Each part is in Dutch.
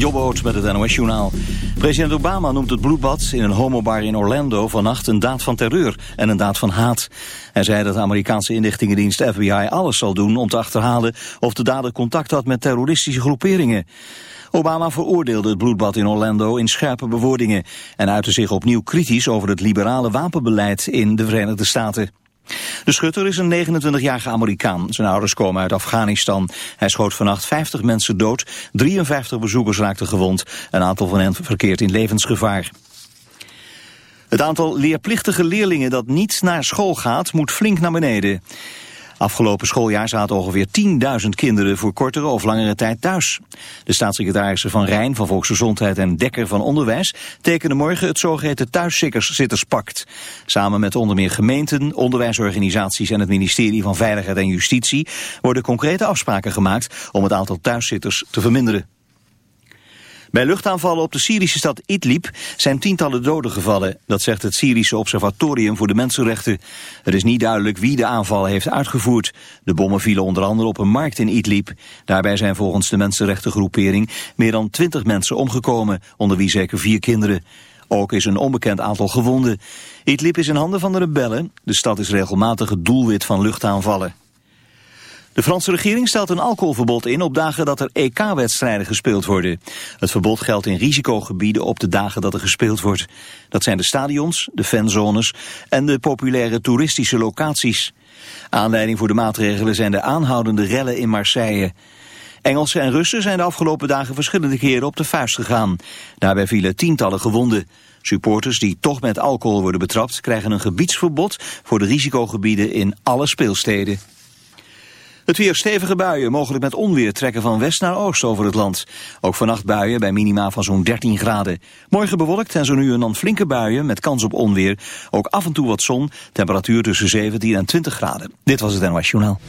Jobboot met het NOS-journaal. President Obama noemt het bloedbad in een homobar in Orlando vannacht een daad van terreur en een daad van haat. Hij zei dat de Amerikaanse inlichtingendienst FBI alles zal doen om te achterhalen of de dader contact had met terroristische groeperingen. Obama veroordeelde het bloedbad in Orlando in scherpe bewoordingen en uitte zich opnieuw kritisch over het liberale wapenbeleid in de Verenigde Staten. De schutter is een 29-jarige Amerikaan. Zijn ouders komen uit Afghanistan. Hij schoot vannacht 50 mensen dood, 53 bezoekers raakten gewond. Een aantal van hen verkeert in levensgevaar. Het aantal leerplichtige leerlingen dat niet naar school gaat moet flink naar beneden. Afgelopen schooljaar zaten ongeveer 10.000 kinderen voor kortere of langere tijd thuis. De staatssecretarissen van Rijn van Volksgezondheid en Dekker van Onderwijs tekenen morgen het zogeheten thuiszitterspact. Samen met onder meer gemeenten, onderwijsorganisaties en het ministerie van Veiligheid en Justitie worden concrete afspraken gemaakt om het aantal thuiszitters te verminderen. Bij luchtaanvallen op de Syrische stad Idlib zijn tientallen doden gevallen. Dat zegt het Syrische Observatorium voor de Mensenrechten. Het is niet duidelijk wie de aanvallen heeft uitgevoerd. De bommen vielen onder andere op een markt in Idlib. Daarbij zijn volgens de mensenrechtengroepering meer dan twintig mensen omgekomen, onder wie zeker vier kinderen. Ook is een onbekend aantal gewonden. Idlib is in handen van de rebellen. De stad is regelmatig het doelwit van luchtaanvallen. De Franse regering stelt een alcoholverbod in op dagen dat er EK-wedstrijden gespeeld worden. Het verbod geldt in risicogebieden op de dagen dat er gespeeld wordt. Dat zijn de stadions, de fanzones en de populaire toeristische locaties. Aanleiding voor de maatregelen zijn de aanhoudende rellen in Marseille. Engelsen en Russen zijn de afgelopen dagen verschillende keren op de vuist gegaan. Daarbij vielen tientallen gewonden. Supporters die toch met alcohol worden betrapt krijgen een gebiedsverbod voor de risicogebieden in alle speelsteden. Het weer stevige buien, mogelijk met onweer, trekken van west naar oost over het land. Ook vannacht buien bij minima van zo'n 13 graden. Morgen bewolkt en zo nu en dan flinke buien met kans op onweer. Ook af en toe wat zon, temperatuur tussen 17 en 20 graden. Dit was het NOS Journaal.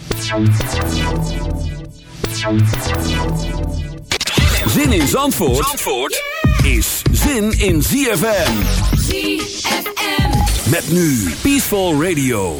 Zin in Zandvoort, Zandvoort is zin in ZFM. ZFM. Met nu Peaceful Radio.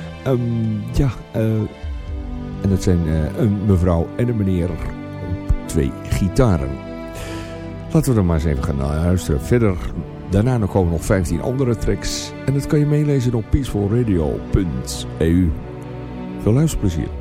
Um, ja, uh, en dat zijn uh, een mevrouw en een meneer op twee gitaren. Laten we er maar eens even gaan luisteren. Verder, daarna komen nog 15 andere tracks. En dat kan je meelezen op peacefulradio.eu. Veel luisterplezier.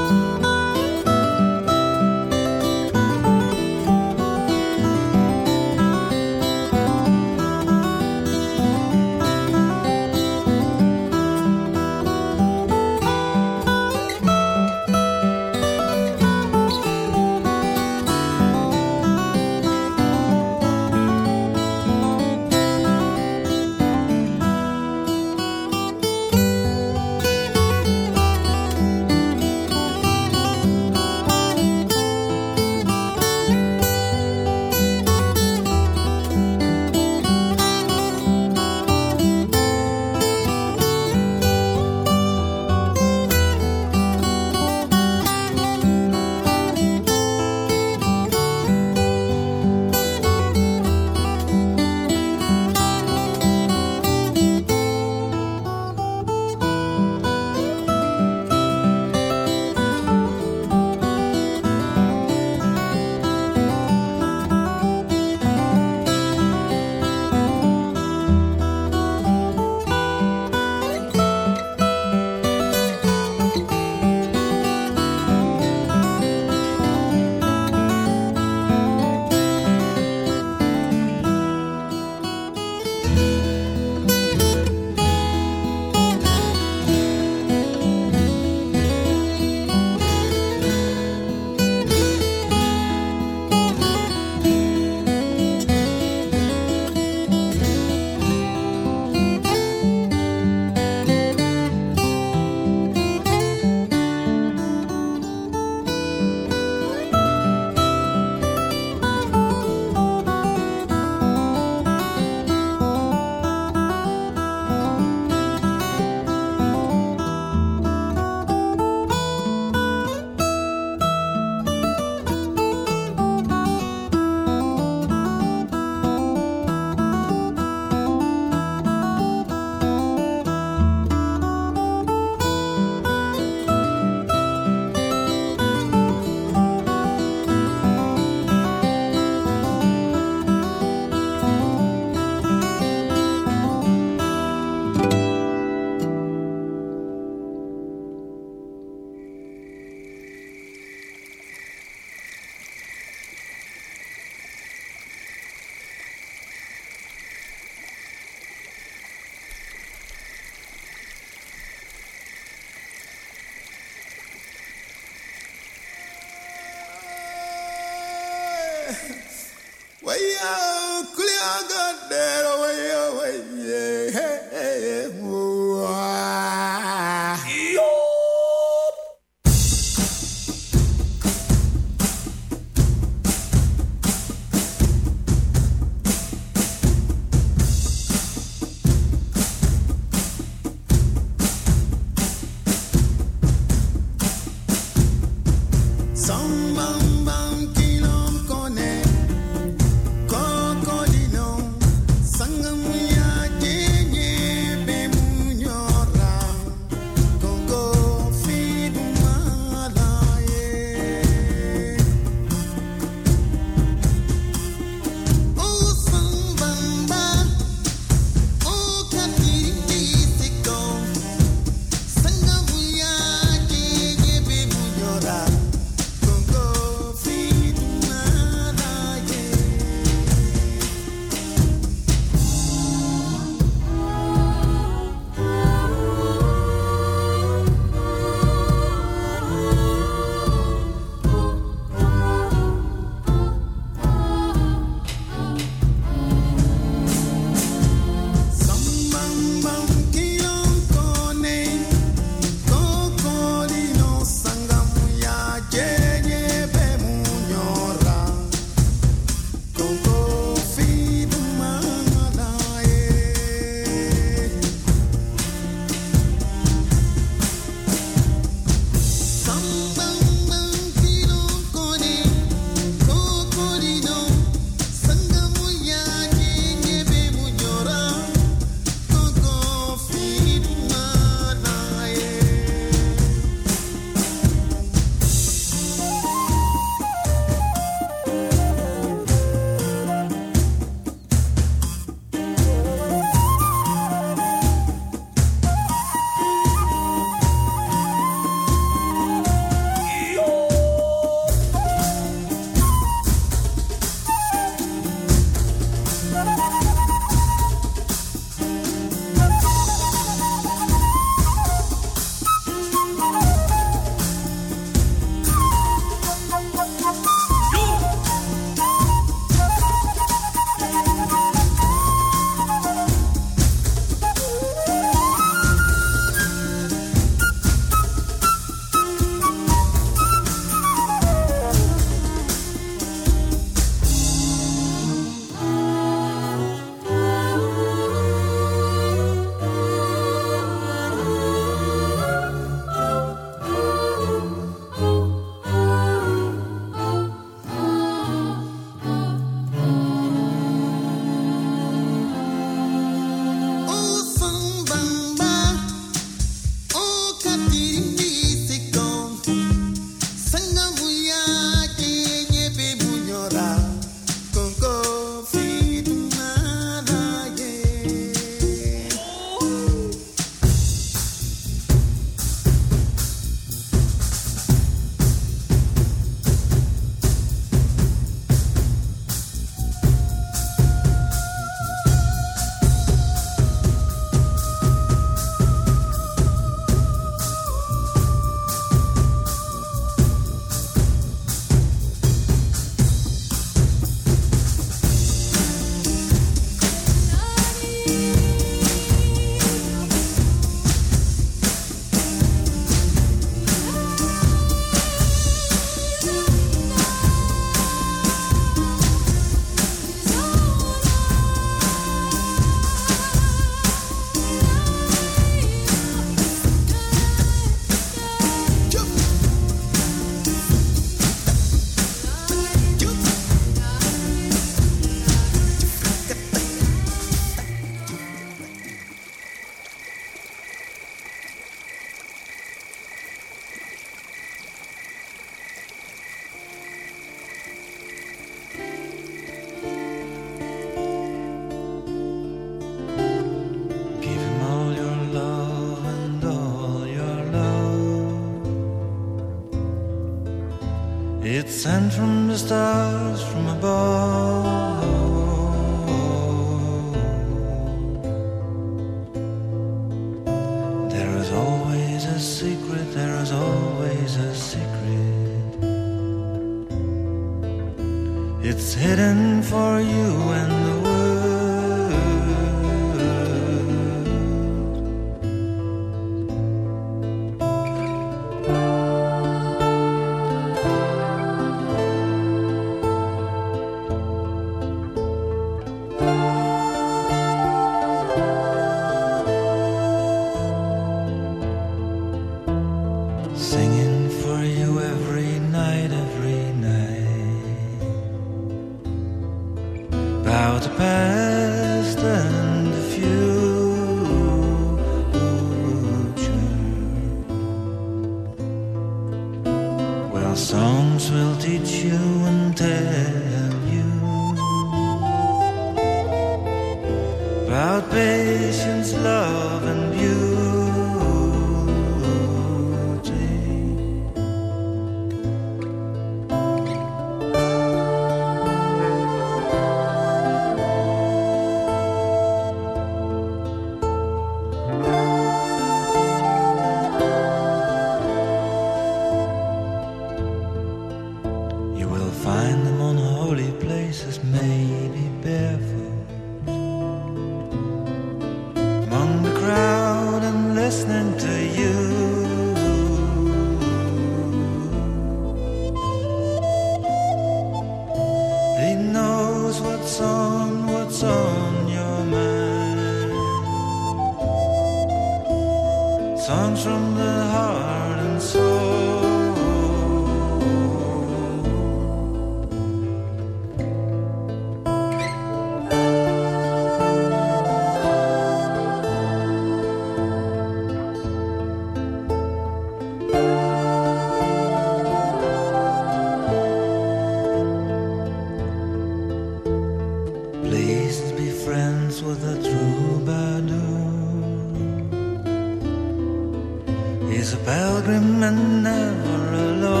never alone.